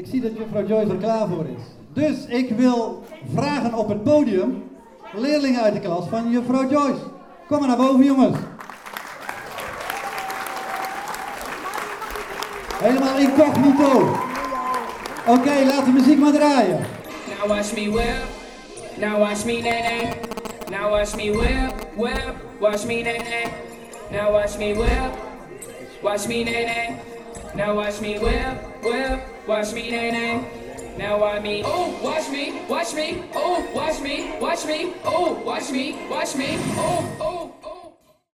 Ik zie dat juffrouw Joyce er klaar voor is. Dus ik wil vragen op het podium leerlingen uit de klas van juffrouw Joyce. Kom maar naar boven, jongens. Helemaal incognito. Oké, laat de muziek maar draaien. Now watch me whip. Now watch me nae. Now watch me whip, whip. Watch me nae. Now watch me whip. Watch me nae. Now watch me whip. Watch me nae nae. Now watch me, oh, watch me, watch me, oh, watch me, watch me, oh, watch me, watch me, oh, oh.